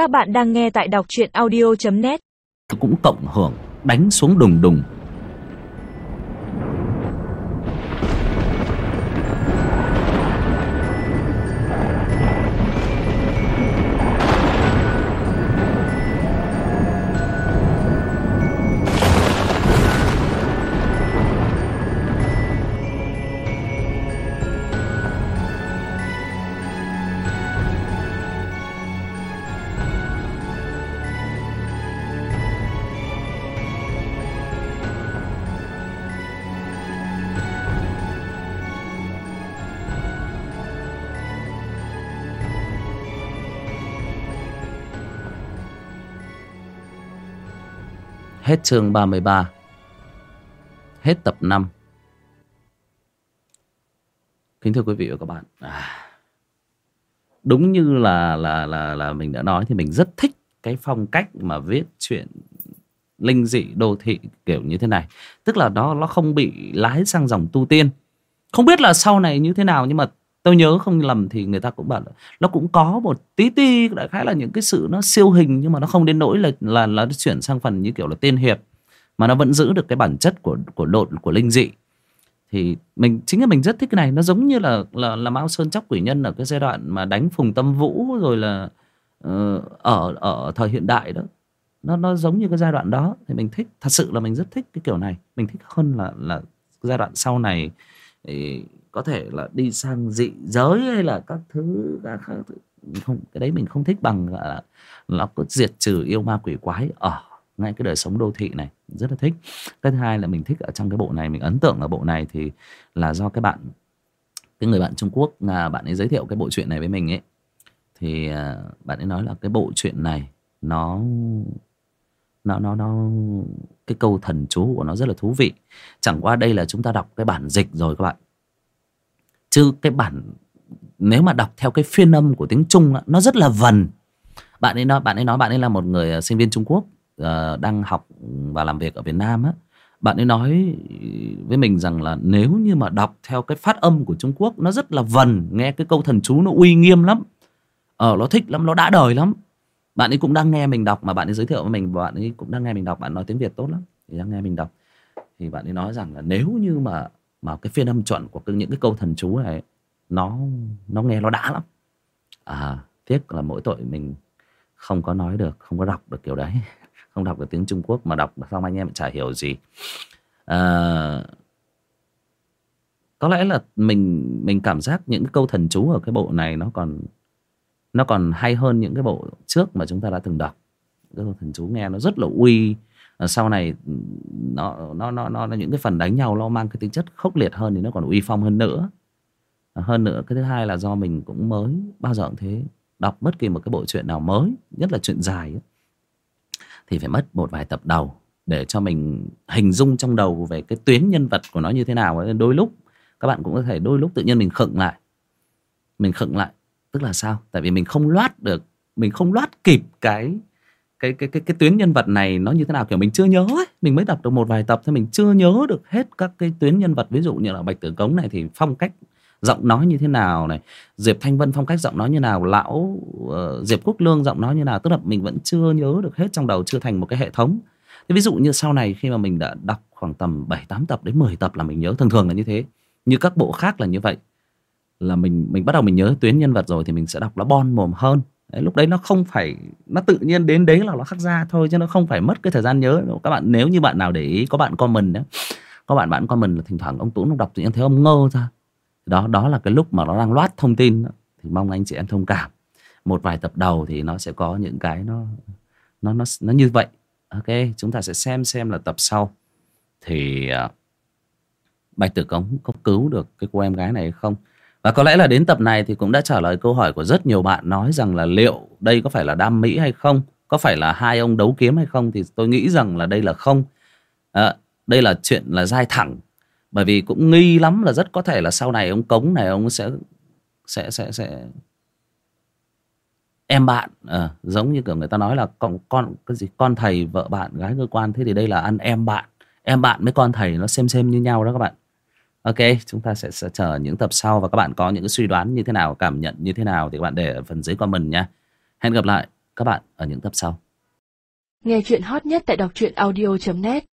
Các bạn đang nghe tại đọc truyện audio.net cũng cộng hưởng, đánh xuống đùng đùng. Hết chương 33 Hết tập 5 Kính thưa quý vị và các bạn. À, Đúng như là, là là là mình đã nói Thì mình rất thích cái phong cách mà viết chuyện linh dị đô thị kiểu như thế này. Tức là nó nó không bị lái sang dòng tu tiên. Không biết là sau này như thế nào Nhưng mà tôi nhớ không lầm thì người ta cũng bảo là nó cũng có một tí ti đại khái là những cái sự nó siêu hình nhưng mà nó không đến nỗi là là là nó chuyển sang phần như kiểu là tiên hiệp mà nó vẫn giữ được cái bản chất của của độn của linh dị. Thì mình chính là mình rất thích cái này nó giống như là là là Mao Sơn chóc quỷ nhân ở cái giai đoạn mà đánh Phùng Tâm Vũ rồi là uh, ở ở thời hiện đại đó. Nó nó giống như cái giai đoạn đó thì mình thích thật sự là mình rất thích cái kiểu này. Mình thích hơn là là giai đoạn sau này. Thì có thể là đi sang dị giới hay là các thứ các thứ. Không, cái đấy mình không thích bằng là nó có diệt trừ yêu ma quỷ quái. Ở ngay cái đời sống đô thị này rất là thích. Cái thứ hai là mình thích ở trong cái bộ này, mình ấn tượng ở bộ này thì là do cái bạn, cái người bạn Trung Quốc là bạn ấy giới thiệu cái bộ truyện này với mình ấy. Thì à, bạn ấy nói là cái bộ truyện này nó nó nó nó, cái câu thần chú của nó rất là thú vị. Chẳng qua đây là chúng ta đọc cái bản dịch rồi các bạn chứ cái bản nếu mà đọc theo cái phiên âm của tiếng Trung nó rất là vần. Bạn ấy nói bạn ấy nói bạn ấy là một người ờ, sinh viên Trung Quốc uh, đang học và làm việc ở Việt Nam á. Bạn ấy nói với mình rằng là nếu như mà đọc theo cái phát âm của Trung Quốc nó rất là vần nghe cái câu thần chú nó uy nghiêm lắm. Ờ nó thích lắm nó đã đời lắm. Bạn ấy cũng đang nghe mình đọc mà bạn ấy giới thiệu với mình bạn ấy cũng đang nghe mình đọc bạn nói tiếng Việt tốt lắm thì đang nghe mình đọc. Thì bạn ấy nói rằng là nếu như mà mà cái phiên âm chuẩn của những cái câu thần chú này nó nó nghe nó đã lắm. À tiếc là mỗi tội mình không có nói được không có đọc được kiểu đấy. Không đọc được tiếng Trung Quốc mà đọc xong anh em chả hiểu gì. À, có lẽ là mình mình cảm giác những cái câu thần chú ở cái bộ này nó còn nó còn hay hơn những cái bộ trước mà chúng ta đã từng đọc thần chú nghe nó rất là uy. Ờ, sau này ừ, nó nó nó nó những cái phần đánh nhau nó mang cái tính chất khốc liệt hơn thì nó còn uy phong hơn nữa. Ờ, hơn nữa cái thứ hai là do mình cũng mới bao giờ cũng thế đọc bất kỳ một cái bộ truyện nào mới nhất là chuyện dài ấy, thì phải mất một vài tập đầu để cho mình hình dung trong đầu về cái tuyến nhân vật của nó như thế nào. Đôi lúc các bạn cũng có thể đôi lúc tự nhiên mình khựng lại. Mình khựng lại tức là sao? Tại vì mình không loát được mình không loát kịp cái cái cái cái cái tuyến nhân vật này nó như thế nào? Kiểu mình chưa nhớ ấy. mình mới đọc được một vài tập thì mình chưa nhớ được hết các cái tuyến nhân vật. Ví dụ như là bạch tử cống này thì phong cách giọng nói như thế nào này? Diệp thanh vân phong cách giọng nói như nào? Lão uh, diệp quốc lương giọng nói như nào? Tức là mình vẫn chưa nhớ được hết trong đầu chưa thành một cái hệ thống. Thế ví dụ như sau này khi mà mình đã đọc khoảng tầm bảy tám tập đến 10 tập là mình nhớ thường thường là như thế. Như các bộ khác là như vậy. Là mình mình bắt đầu mình nhớ tuyến nhân vật rồi thì mình sẽ đọc nó bon mồm hơn đấy, lúc đấy nó không phải nó tự nhiên đến đấy là nó khắc ra thôi chứ nó không phải mất cái thời gian nhớ các bạn nếu như bạn nào để ý có bạn comment đấy có bạn bạn comment là thỉnh thoảng ông tú đọc tự nhiên thấy ông ngơ ra. Đó đó là cái lúc mà nó đang loát thông tin đó. thì mong anh chị em thông cảm. Một vài tập đầu thì nó sẽ có những cái nó nó nó nó như vậy. Ok chúng ta sẽ xem xem là tập sau. Thì uh, bạch tử cống có cứu được cái cô em gái này hay không? Và có lẽ là đến tập này thì cũng đã trả lời câu hỏi của rất nhiều bạn nói rằng là liệu đây có phải là đam mỹ hay không? Có phải là hai ông đấu kiếm hay không? Thì tôi nghĩ rằng là đây là không. À, đây là chuyện là dai thẳng. Bởi vì cũng nghi lắm là rất có thể là sau này ông Cống này ông sẽ sẽ sẽ sẽ em bạn à, giống như kiểu người ta nói là con con cái gì con thầy vợ bạn gái cơ quan thế thì đây là ăn em bạn em bạn với con thầy nó xem xem như nhau đó các bạn Ok, chúng ta sẽ, sẽ chờ những tập sau và các bạn có những cái suy đoán như thế nào, cảm nhận như thế nào thì các bạn để ở phần dưới comment nha. Hẹn gặp lại các bạn ở những tập sau Nghe chuyện hot nhất tại đọc truyện audio.net